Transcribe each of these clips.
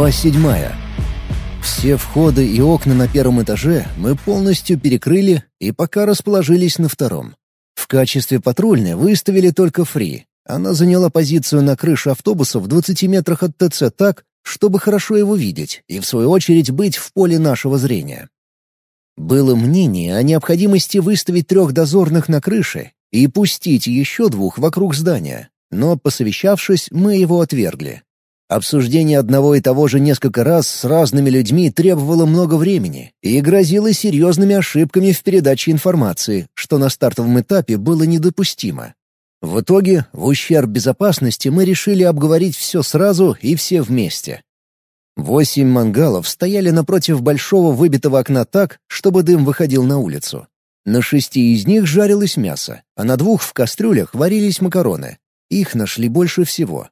Глава седьмая. Все входы и окна на первом этаже мы полностью перекрыли и пока расположились на втором. В качестве патрульной выставили только Фри. Она заняла позицию на крыше автобуса в 20 метрах от ТЦ так, чтобы хорошо его видеть и, в свою очередь, быть в поле нашего зрения. Было мнение о необходимости выставить трех дозорных на крыше и пустить еще двух вокруг здания, но, посовещавшись, мы его отвергли. Обсуждение одного и того же несколько раз с разными людьми требовало много времени и грозило серьезными ошибками в передаче информации, что на стартовом этапе было недопустимо. В итоге, в ущерб безопасности мы решили обговорить все сразу и все вместе. Восемь мангалов стояли напротив большого выбитого окна так, чтобы дым выходил на улицу. На шести из них жарилось мясо, а на двух в кастрюлях варились макароны. Их нашли больше всего.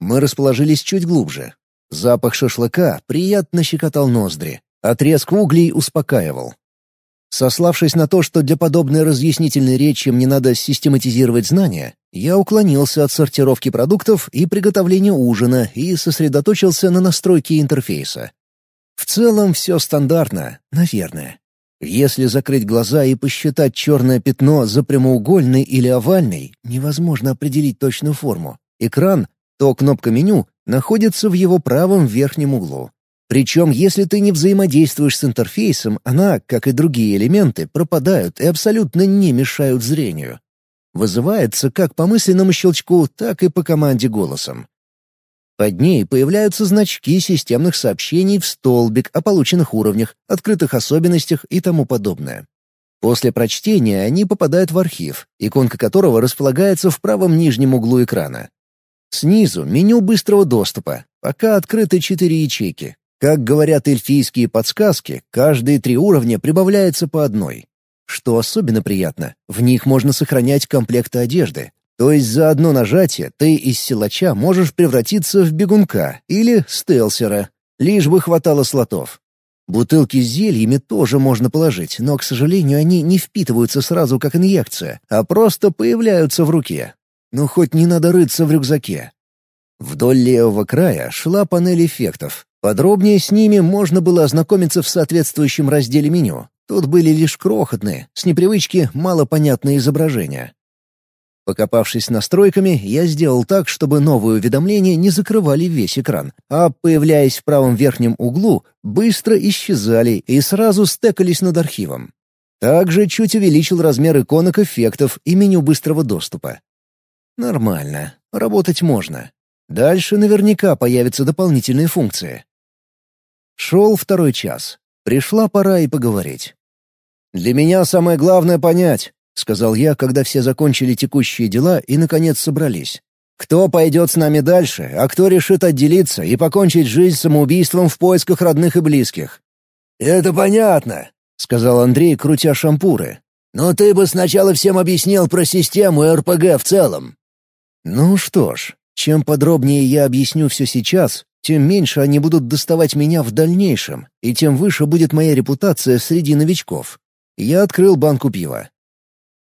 Мы расположились чуть глубже. Запах шашлыка приятно щекотал ноздри, а треск углей успокаивал. Сославшись на то, что для подобной разъяснительной речи мне надо систематизировать знания, я уклонился от сортировки продуктов и приготовления ужина и сосредоточился на настройке интерфейса. В целом все стандартно, наверное. Если закрыть глаза и посчитать черное пятно за прямоугольный или овальный, невозможно определить точную форму. Экран то кнопка меню находится в его правом верхнем углу. Причем, если ты не взаимодействуешь с интерфейсом, она, как и другие элементы, пропадают и абсолютно не мешают зрению. Вызывается как по мысленному щелчку, так и по команде голосом. Под ней появляются значки системных сообщений в столбик о полученных уровнях, открытых особенностях и тому подобное. После прочтения они попадают в архив, иконка которого располагается в правом нижнем углу экрана. Снизу меню быстрого доступа. Пока открыты четыре ячейки. Как говорят эльфийские подсказки, каждые три уровня прибавляется по одной. Что особенно приятно, в них можно сохранять комплекты одежды. То есть за одно нажатие ты из силача можешь превратиться в бегунка или стелсера, лишь бы хватало слотов. Бутылки с зельями тоже можно положить, но, к сожалению, они не впитываются сразу как инъекция, а просто появляются в руке. Ну, хоть не надо рыться в рюкзаке. Вдоль левого края шла панель эффектов. Подробнее с ними можно было ознакомиться в соответствующем разделе меню. Тут были лишь крохотные, с непривычки малопонятные изображения. Покопавшись настройками, я сделал так, чтобы новые уведомления не закрывали весь экран, а, появляясь в правом верхнем углу, быстро исчезали и сразу стекались над архивом. Также чуть увеличил размер иконок эффектов и меню быстрого доступа. Нормально, работать можно. Дальше наверняка появятся дополнительные функции. Шел второй час. Пришла пора и поговорить. «Для меня самое главное понять», — сказал я, когда все закончили текущие дела и, наконец, собрались. «Кто пойдет с нами дальше, а кто решит отделиться и покончить жизнь самоубийством в поисках родных и близких?» «Это понятно», — сказал Андрей, крутя шампуры. «Но ты бы сначала всем объяснил про систему РПГ в целом. Ну что ж, чем подробнее я объясню все сейчас, тем меньше они будут доставать меня в дальнейшем, и тем выше будет моя репутация среди новичков. Я открыл банку пива.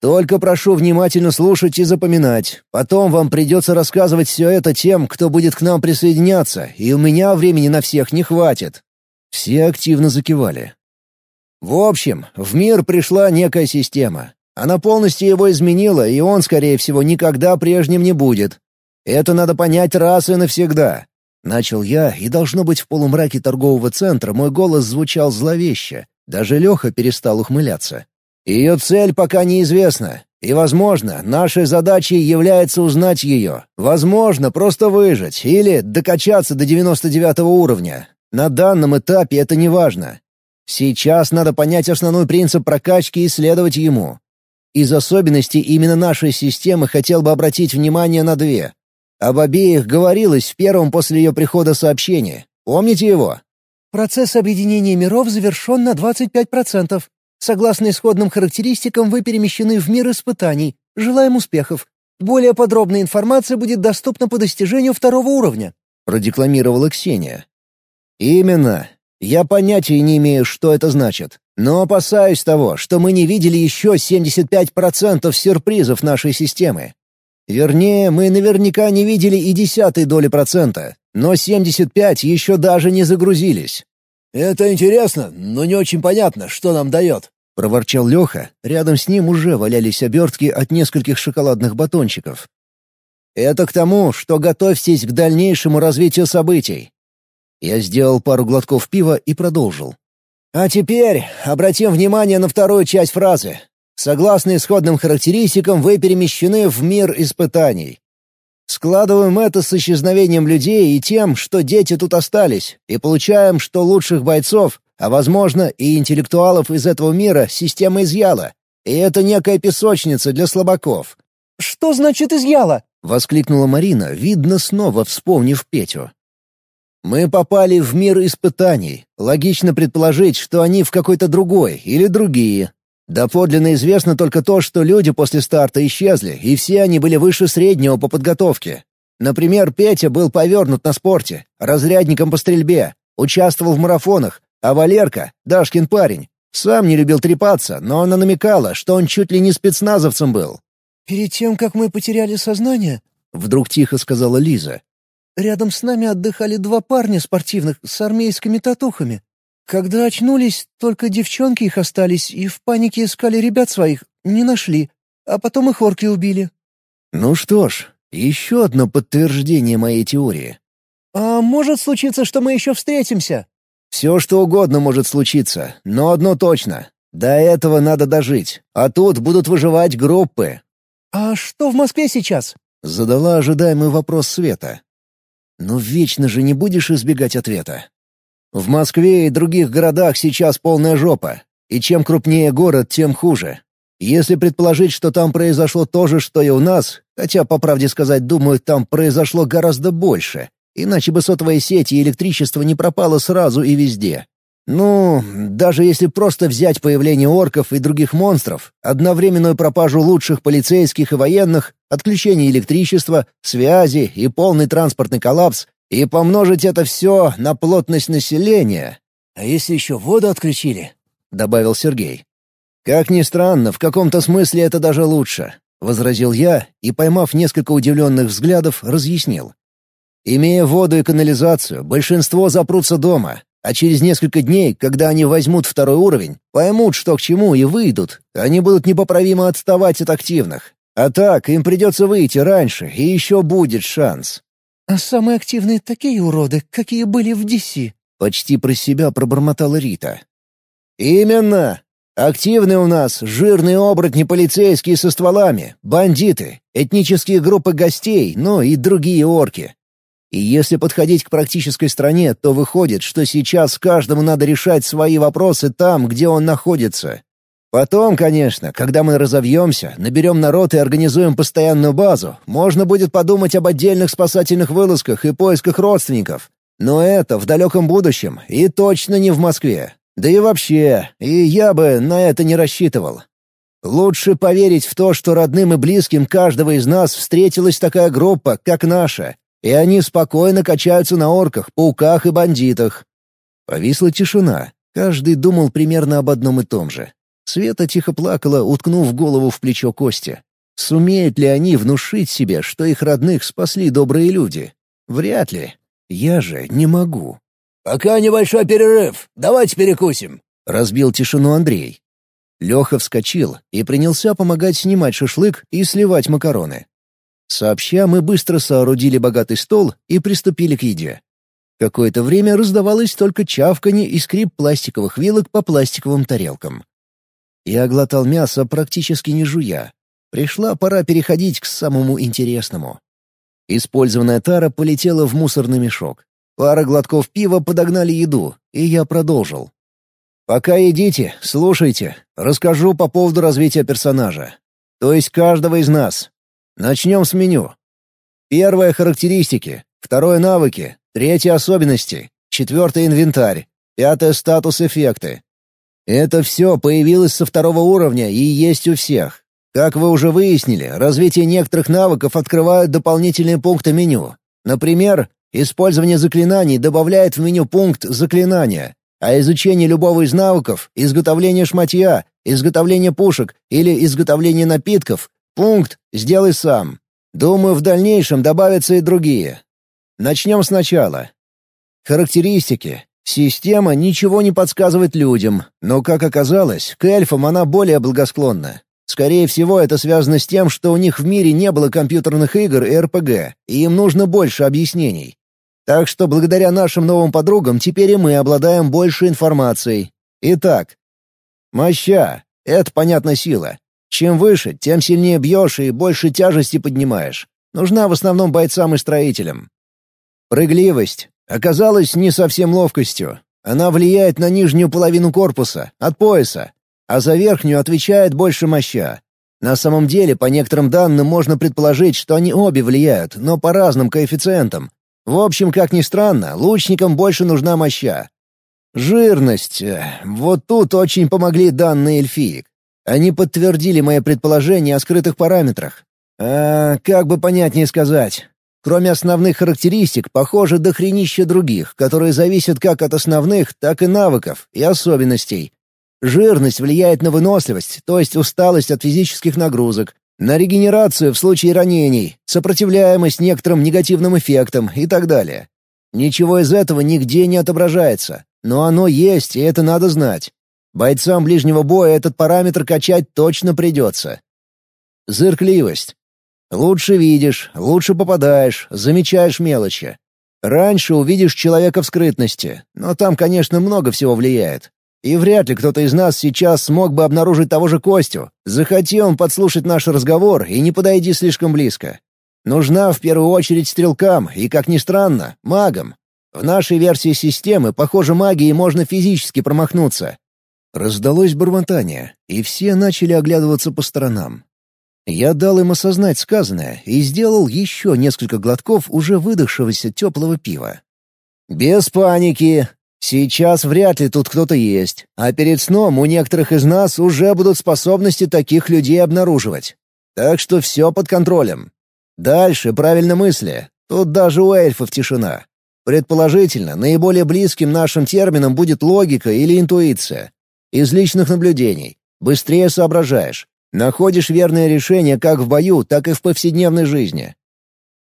Только прошу внимательно слушать и запоминать. Потом вам придется рассказывать все это тем, кто будет к нам присоединяться, и у меня времени на всех не хватит. Все активно закивали. В общем, в мир пришла некая система. Она полностью его изменила, и он, скорее всего, никогда прежним не будет. Это надо понять раз и навсегда. Начал я, и, должно быть, в полумраке торгового центра мой голос звучал зловеще. Даже Леха перестал ухмыляться. Ее цель пока неизвестна. И, возможно, нашей задачей является узнать ее. Возможно, просто выжить или докачаться до 99 уровня. На данном этапе это не важно. Сейчас надо понять основной принцип прокачки и следовать ему. Из особенностей именно нашей системы хотел бы обратить внимание на две. Об обеих говорилось в первом после ее прихода сообщении. Помните его? Процесс объединения миров завершен на 25%. Согласно исходным характеристикам, вы перемещены в мир испытаний. Желаем успехов. Более подробная информация будет доступна по достижению второго уровня», — продекламировала Ксения. «Именно. Я понятия не имею, что это значит. Но опасаюсь того, что мы не видели еще 75% сюрпризов нашей системы. Вернее, мы наверняка не видели и десятой доли процента. но 75 еще даже не загрузились. «Это интересно, но не очень понятно, что нам дает», — проворчал Леха. Рядом с ним уже валялись обертки от нескольких шоколадных батончиков. «Это к тому, что готовьтесь к дальнейшему развитию событий». Я сделал пару глотков пива и продолжил. «А теперь обратим внимание на вторую часть фразы. Согласно исходным характеристикам, вы перемещены в мир испытаний. Складываем это с исчезновением людей и тем, что дети тут остались, и получаем, что лучших бойцов, а, возможно, и интеллектуалов из этого мира система изъяла. И это некая песочница для слабаков. «Что значит изъяла?» — воскликнула Марина, видно, снова вспомнив Петю. «Мы попали в мир испытаний. Логично предположить, что они в какой-то другой или другие, Доподлинно известно только то, что люди после старта исчезли, и все они были выше среднего по подготовке. Например, Петя был повернут на спорте, разрядником по стрельбе, участвовал в марафонах, а Валерка, Дашкин парень, сам не любил трепаться, но она намекала, что он чуть ли не спецназовцем был. «Перед тем, как мы потеряли сознание», — вдруг тихо сказала Лиза, — «рядом с нами отдыхали два парня спортивных с армейскими татухами. Когда очнулись, только девчонки их остались и в панике искали ребят своих, не нашли, а потом их орки убили». «Ну что ж, еще одно подтверждение моей теории». «А может случиться, что мы еще встретимся?» «Все что угодно может случиться, но одно точно. До этого надо дожить, а тут будут выживать группы». «А что в Москве сейчас?» — задала ожидаемый вопрос Света. «Ну вечно же не будешь избегать ответа. В Москве и других городах сейчас полная жопа, и чем крупнее город, тем хуже. Если предположить, что там произошло то же, что и у нас, хотя, по правде сказать, думаю, там произошло гораздо больше, иначе бы сотовая сеть и электричество не пропало сразу и везде. Ну, даже если просто взять появление орков и других монстров, одновременную пропажу лучших полицейских и военных, отключение электричества, связи и полный транспортный коллапс, и помножить это все на плотность населения. «А если еще воду отключили?» — добавил Сергей. «Как ни странно, в каком-то смысле это даже лучше», — возразил я и, поймав несколько удивленных взглядов, разъяснил. «Имея воду и канализацию, большинство запрутся дома, а через несколько дней, когда они возьмут второй уровень, поймут, что к чему, и выйдут, они будут непоправимо отставать от активных. А так, им придется выйти раньше, и еще будет шанс. «А самые активные такие уроды, какие были в Диси», — почти про себя пробормотала Рита. «Именно! Активные у нас жирные оборотни полицейские со стволами, бандиты, этнические группы гостей, ну и другие орки. И если подходить к практической стране, то выходит, что сейчас каждому надо решать свои вопросы там, где он находится. Потом, конечно, когда мы разовьемся, наберем народ и организуем постоянную базу, можно будет подумать об отдельных спасательных вылазках и поисках родственников. Но это в далеком будущем и точно не в Москве. Да и вообще, и я бы на это не рассчитывал. Лучше поверить в то, что родным и близким каждого из нас встретилась такая группа, как наша, и они спокойно качаются на орках, пауках и бандитах. Повисла тишина. Каждый думал примерно об одном и том же. Света тихо плакала, уткнув голову в плечо Кости. Сумеют ли они внушить себе, что их родных спасли добрые люди? Вряд ли. Я же не могу. «Пока небольшой перерыв. Давайте перекусим», — разбил тишину Андрей. Леха вскочил и принялся помогать снимать шашлык и сливать макароны. Сообща мы быстро соорудили богатый стол и приступили к еде. Какое-то время раздавалось только чавканье и скрип пластиковых вилок по пластиковым тарелкам. Я глотал мясо, практически не жуя. Пришла пора переходить к самому интересному. Использованная тара полетела в мусорный мешок. Пара глотков пива подогнали еду, и я продолжил. «Пока едите, слушайте, расскажу по поводу развития персонажа. То есть каждого из нас. Начнем с меню. Первое — характеристики, второе — навыки, третье — особенности, четвертое — инвентарь, пятое — статус-эффекты, это все появилось со второго уровня и есть у всех. Как вы уже выяснили, развитие некоторых навыков открывают дополнительные пункты меню. Например, использование заклинаний добавляет в меню пункт «Заклинания», а изучение любого из навыков, изготовление шматья, изготовление пушек или изготовление напитков — пункт «Сделай сам». Думаю, в дальнейшем добавятся и другие. Начнем сначала. Характеристики. Система ничего не подсказывает людям, но, как оказалось, к эльфам она более благосклонна. Скорее всего, это связано с тем, что у них в мире не было компьютерных игр и РПГ, и им нужно больше объяснений. Так что благодаря нашим новым подругам теперь и мы обладаем больше информацией. Итак, моща — это, понятно, сила. Чем выше, тем сильнее бьешь и больше тяжести поднимаешь. Нужна в основном бойцам и строителям. Прыгливость. Оказалась не совсем ловкостью. Она влияет на нижнюю половину корпуса, от пояса, а за верхнюю отвечает больше моща. На самом деле, по некоторым данным, можно предположить, что они обе влияют, но по разным коэффициентам. В общем, как ни странно, лучникам больше нужна моща. Жирность. Вот тут очень помогли данные эльфиек. Они подтвердили мои предположения о скрытых параметрах. А, как бы понятнее сказать. Кроме основных характеристик, похоже, дохренища других, которые зависят как от основных, так и навыков и особенностей. Жирность влияет на выносливость, то есть усталость от физических нагрузок, на регенерацию в случае ранений, сопротивляемость некоторым негативным эффектам и так далее. Ничего из этого нигде не отображается, но оно есть, и это надо знать. Бойцам ближнего боя этот параметр качать точно придется. Зыркливость. Лучше видишь, лучше попадаешь, замечаешь мелочи. Раньше увидишь человека в скрытности, но там, конечно, много всего влияет. И вряд ли кто-то из нас сейчас смог бы обнаружить того же Костю. Захоти он подслушать наш разговор и не подойди слишком близко. Нужна в первую очередь стрелкам и, как ни странно, магам. В нашей версии системы, похоже, магией можно физически промахнуться. Раздалось бормотание, и все начали оглядываться по сторонам. Я дал им осознать сказанное и сделал еще несколько глотков уже выдохшегося теплого пива. «Без паники. Сейчас вряд ли тут кто-то есть, а перед сном у некоторых из нас уже будут способности таких людей обнаруживать. Так что все под контролем. Дальше правильно мысли. Тут даже у эльфов тишина. Предположительно, наиболее близким нашим терминам будет логика или интуиция. Из личных наблюдений. Быстрее соображаешь. Находишь верное решение как в бою, так и в повседневной жизни.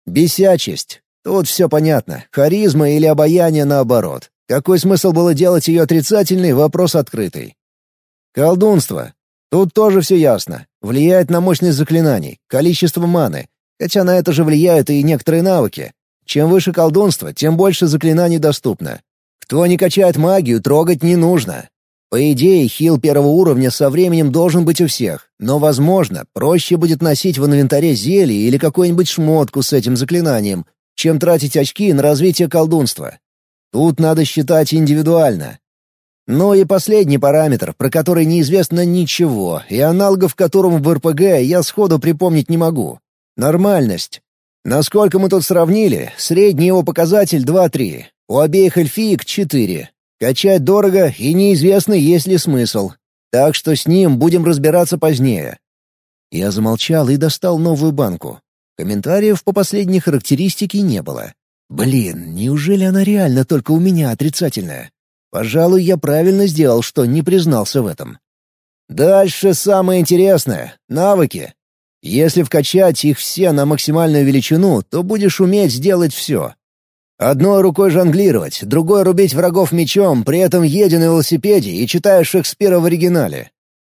Бесячесть. Тут все понятно. Харизма или обаяние наоборот. Какой смысл было делать ее отрицательный, вопрос открытый. Колдунство. Тут тоже все ясно. Влияет на мощность заклинаний, количество маны. Хотя на это же влияют и некоторые навыки. Чем выше колдунство, тем больше заклинаний доступно. Кто не качает магию, трогать не нужно. По идее, хил первого уровня со временем должен быть у всех, но, возможно, проще будет носить в инвентаре зелье или какую-нибудь шмотку с этим заклинанием, чем тратить очки на развитие колдунства. Тут надо считать индивидуально. Ну и последний параметр, про который неизвестно ничего, и аналогов которому в РПГ я сходу припомнить не могу. Нормальность. Насколько мы тут сравнили, средний его показатель 2-3, у обеих эльфиек 4, Качать дорого и неизвестно, есть ли смысл. Так что с ним будем разбираться позднее. Я замолчал и достал новую банку. Комментариев по последней характеристике не было. Блин, неужели она реально только у меня отрицательная? Пожалуй, я правильно сделал, что не признался в этом. Дальше самое интересное — навыки. Если вкачать их все на максимальную величину, то будешь уметь сделать все. Одной рукой жонглировать, другой рубить врагов мечом, при этом едя на велосипеде и читая Шекспира в оригинале.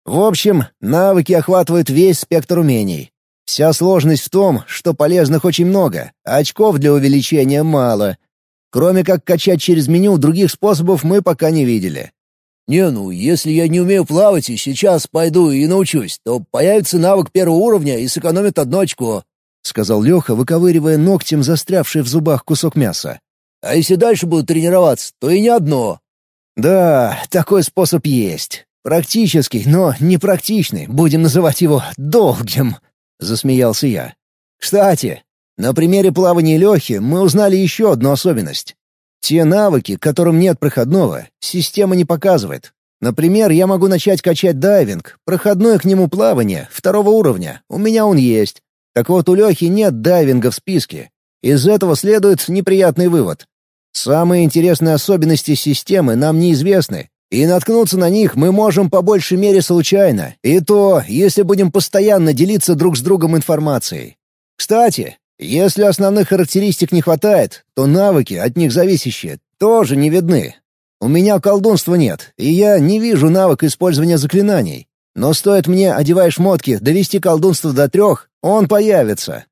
В общем, навыки охватывают весь спектр умений. Вся сложность в том, что полезных очень много, а очков для увеличения мало. Кроме как качать через меню, других способов мы пока не видели. «Не, ну, если я не умею плавать и сейчас пойду и научусь, то появится навык первого уровня и сэкономит одно очко», — сказал Леха, выковыривая ногтем застрявший в зубах кусок мяса. «А если дальше буду тренироваться, то и не одно». «Да, такой способ есть. Практический, но непрактичный, будем называть его долгим», — засмеялся я. «Кстати, на примере плавания Лехи мы узнали еще одну особенность. Те навыки, которым нет проходного, система не показывает. Например, я могу начать качать дайвинг, проходное к нему плавание, второго уровня, у меня он есть. Так вот, у Лехи нет дайвинга в списке. Из этого следует неприятный вывод. Самые интересные особенности системы нам неизвестны, и наткнуться на них мы можем по большей мере случайно, и то, если будем постоянно делиться друг с другом информацией. Кстати, Если основных характеристик не хватает, то навыки, от них зависящие, тоже не видны. У меня колдунства нет, и я не вижу навык использования заклинаний. Но стоит мне, одевая шмотки, довести колдунство до трех, он появится».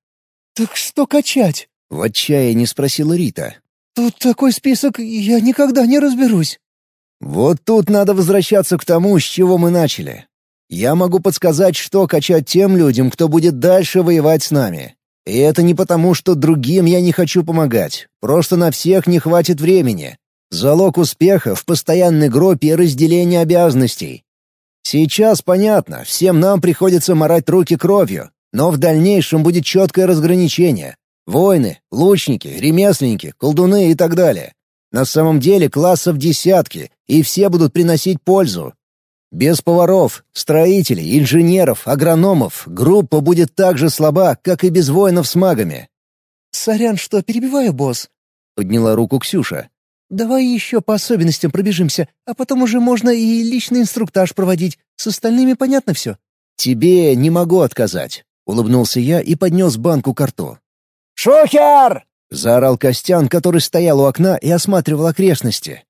«Так что качать?» — в отчаянии спросила Рита. «Тут такой список, я никогда не разберусь». «Вот тут надо возвращаться к тому, с чего мы начали. Я могу подсказать, что качать тем людям, кто будет дальше воевать с нами. И это не потому, что другим я не хочу помогать. Просто на всех не хватит времени. Залог успеха в постоянной группе и разделении обязанностей. Сейчас понятно, всем нам приходится морать руки кровью, но в дальнейшем будет четкое разграничение. Воины, лучники, ремесленники, колдуны и так далее. На самом деле классов десятки, и все будут приносить пользу, без поваров, строителей, инженеров, агрономов группа будет так же слаба, как и без воинов с магами. «Сорян, что перебиваю, босс», — подняла руку Ксюша. «Давай еще по особенностям пробежимся, а потом уже можно и личный инструктаж проводить. С остальными понятно все». «Тебе не могу отказать», — улыбнулся я и поднес банку к рту. «Шухер!» — заорал Костян, который стоял у окна и осматривал окрестности.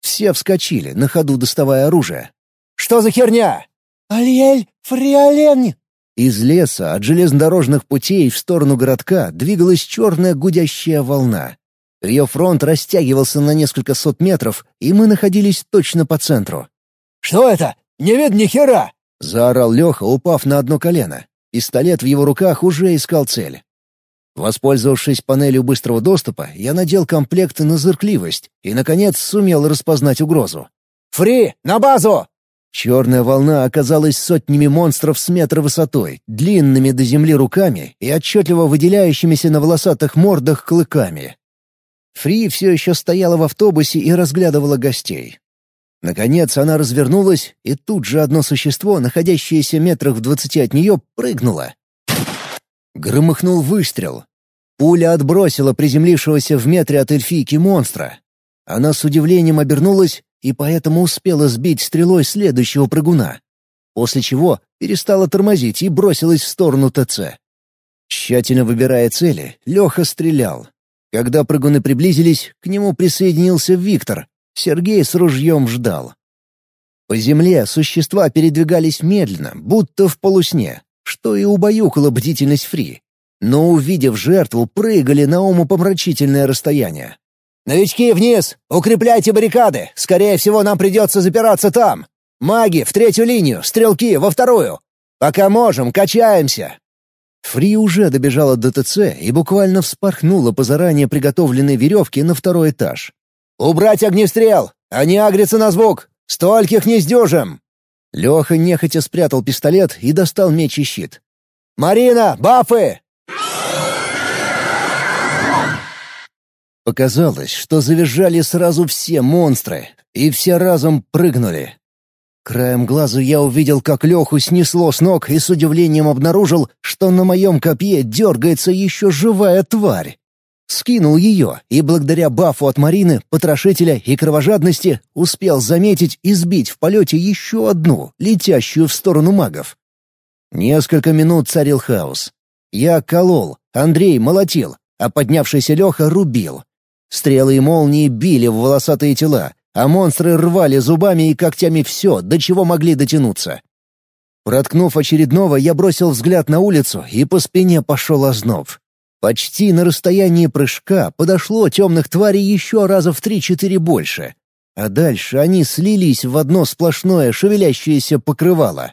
Все вскочили, на ходу доставая оружие. Что за херня?» «Альель Фриолен!» Из леса от железнодорожных путей в сторону городка двигалась черная гудящая волна. Ее фронт растягивался на несколько сот метров, и мы находились точно по центру. «Что это? Не видно ни хера!» — заорал Леха, упав на одно колено. Пистолет в его руках уже искал цель. Воспользовавшись панелью быстрого доступа, я надел комплект на зыркливость и, наконец, сумел распознать угрозу. «Фри, на базу!» Черная волна оказалась сотнями монстров с метра высотой, длинными до земли руками и отчетливо выделяющимися на волосатых мордах клыками. Фри все еще стояла в автобусе и разглядывала гостей. Наконец она развернулась, и тут же одно существо, находящееся метрах в двадцати от нее, прыгнуло. Громыхнул выстрел. Пуля отбросила приземлившегося в метре от эльфийки монстра. Она с удивлением обернулась и поэтому успела сбить стрелой следующего прыгуна. После чего перестала тормозить и бросилась в сторону ТЦ. Тщательно выбирая цели, Леха стрелял. Когда прыгуны приблизились, к нему присоединился Виктор. Сергей с ружьем ждал. По земле существа передвигались медленно, будто в полусне, что и убаюкало бдительность Фри. Но, увидев жертву, прыгали на умопомрачительное расстояние. «Новички вниз! Укрепляйте баррикады! Скорее всего, нам придется запираться там! Маги в третью линию, стрелки во вторую! Пока можем, качаемся!» Фри уже добежала до ТЦ и буквально вспорхнула по заранее приготовленной веревке на второй этаж. «Убрать огнестрел! Они агрятся на звук! Стольких не сдюжим!» Леха нехотя спрятал пистолет и достал меч и щит. «Марина, бафы! Показалось, что завизжали сразу все монстры, и все разом прыгнули. Краем глаза я увидел, как Леху снесло с ног и с удивлением обнаружил, что на моем копье дергается еще живая тварь. Скинул ее, и благодаря бафу от Марины, потрошителя и кровожадности успел заметить и сбить в полете еще одну, летящую в сторону магов. Несколько минут царил хаос. Я колол, Андрей молотил, а поднявшийся Леха рубил. Стрелы и молнии били в волосатые тела, а монстры рвали зубами и когтями все, до чего могли дотянуться. Проткнув очередного, я бросил взгляд на улицу, и по спине пошел озноб. Почти на расстоянии прыжка подошло темных тварей еще раза в три-четыре больше. А дальше они слились в одно сплошное шевелящееся покрывало.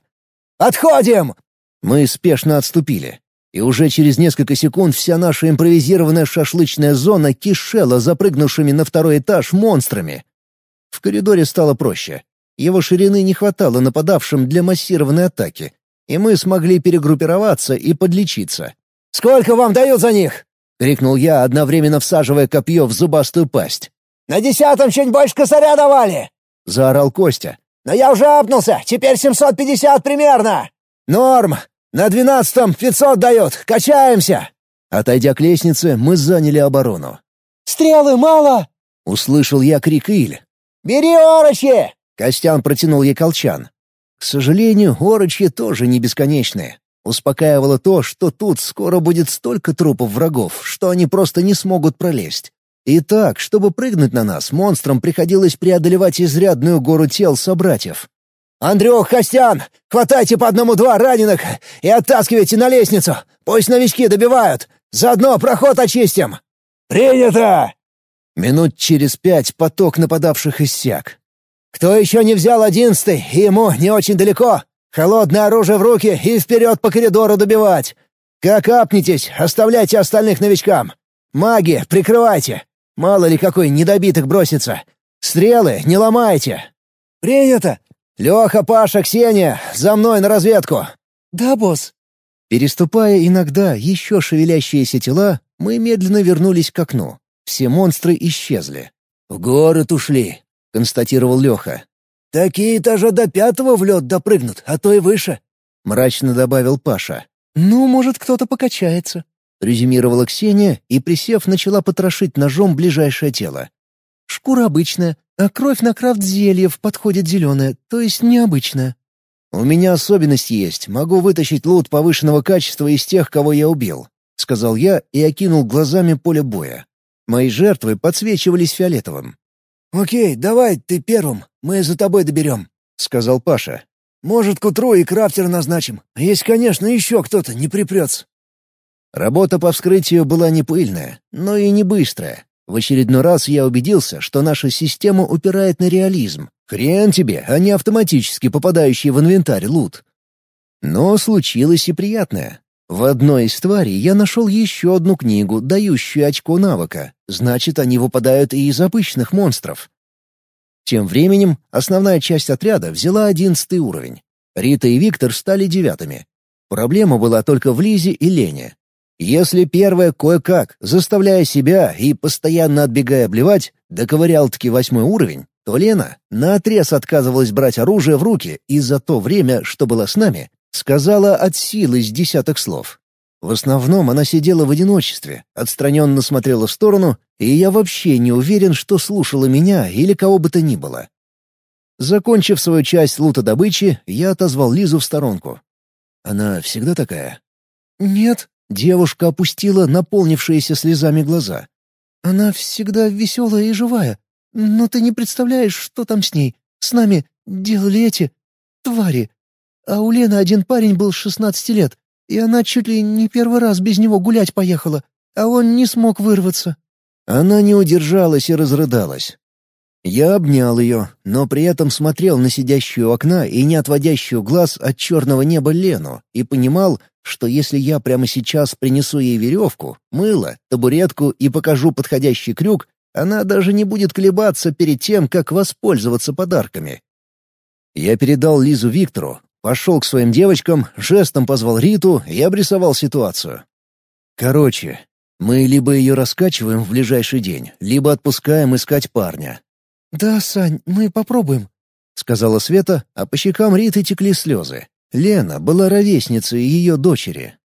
«Отходим!» Мы спешно отступили. И уже через несколько секунд вся наша импровизированная шашлычная зона кишела запрыгнувшими на второй этаж монстрами. В коридоре стало проще. Его ширины не хватало нападавшим для массированной атаки, и мы смогли перегруппироваться и подлечиться. «Сколько вам дают за них?» — крикнул я, одновременно всаживая копье в зубастую пасть. «На десятом чуть больше косаря давали!» — заорал Костя. «Но я уже апнулся! Теперь 750 примерно!» «Норм! «На двенадцатом пятьсот дают! Качаемся!» Отойдя к лестнице, мы заняли оборону. «Стрелы мало!» — услышал я крик Иль. «Бери орочи!» — Костян протянул ей колчан. К сожалению, орочи тоже не бесконечные. Успокаивало то, что тут скоро будет столько трупов врагов, что они просто не смогут пролезть. И так, чтобы прыгнуть на нас, монстрам приходилось преодолевать изрядную гору тел собратьев. «Андрюх, Костян, хватайте по одному-два раненых и оттаскивайте на лестницу. Пусть новички добивают. Заодно проход очистим». «Принято!» Минут через пять поток нападавших иссяк. «Кто еще не взял одиннадцатый, ему не очень далеко, холодное оружие в руки и вперед по коридору добивать. Как апнетесь, оставляйте остальных новичкам. Маги, прикрывайте. Мало ли какой недобиток бросится. Стрелы не ломайте». «Принято!» «Леха, Паша, Ксения, за мной на разведку!» «Да, босс!» Переступая иногда еще шевелящиеся тела, мы медленно вернулись к окну. Все монстры исчезли. «В город ушли», — констатировал Леха. «Такие этажа до пятого в лед допрыгнут, а то и выше», — мрачно добавил Паша. «Ну, может, кто-то покачается», — резюмировала Ксения и, присев, начала потрошить ножом ближайшее тело. «Шкура обычная, а кровь на крафт-зельев подходит зеленая, то есть необычная. «У меня особенность есть. Могу вытащить лут повышенного качества из тех, кого я убил», — сказал я и окинул глазами поле боя. Мои жертвы подсвечивались фиолетовым. «Окей, давай ты первым, мы за тобой доберем», — сказал Паша. «Может, к утру и крафтера назначим, если, конечно, еще кто-то не припрется». Работа по вскрытию была не пыльная, но и не быстрая. В очередной раз я убедился, что наша система упирает на реализм. Хрен тебе, а не автоматически попадающий в инвентарь лут. Но случилось и приятное. В одной из тварей я нашел еще одну книгу, дающую очко навыка. Значит, они выпадают и из обычных монстров. Тем временем основная часть отряда взяла одиннадцатый уровень. Рита и Виктор стали девятыми. Проблема была только в Лизе и Лене. Если первая кое-как, заставляя себя и постоянно отбегая блевать, доковырял-таки восьмой уровень, то Лена наотрез отказывалась брать оружие в руки и за то время, что была с нами, сказала от силы с десяток слов. В основном она сидела в одиночестве, отстраненно смотрела в сторону, и я вообще не уверен, что слушала меня или кого бы то ни было. Закончив свою часть лута-добычи, я отозвал Лизу в сторонку. Она всегда такая? «Нет», Девушка опустила наполнившиеся слезами глаза. «Она всегда веселая и живая. Но ты не представляешь, что там с ней. С нами делали эти... твари. А у Лены один парень был шестнадцати лет, и она чуть ли не первый раз без него гулять поехала, а он не смог вырваться». Она не удержалась и разрыдалась. Я обнял ее, но при этом смотрел на сидящую у окна и не отводящую глаз от черного неба Лену и понимал, что если я прямо сейчас принесу ей веревку, мыло, табуретку и покажу подходящий крюк, она даже не будет колебаться перед тем, как воспользоваться подарками. Я передал Лизу Виктору, пошел к своим девочкам, жестом позвал Риту и обрисовал ситуацию. Короче, мы либо ее раскачиваем в ближайший день, либо отпускаем искать парня. «Да, Сань, мы попробуем», — сказала Света, а по щекам Риты текли слезы. Лена была ровесницей ее дочери.